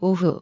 オフ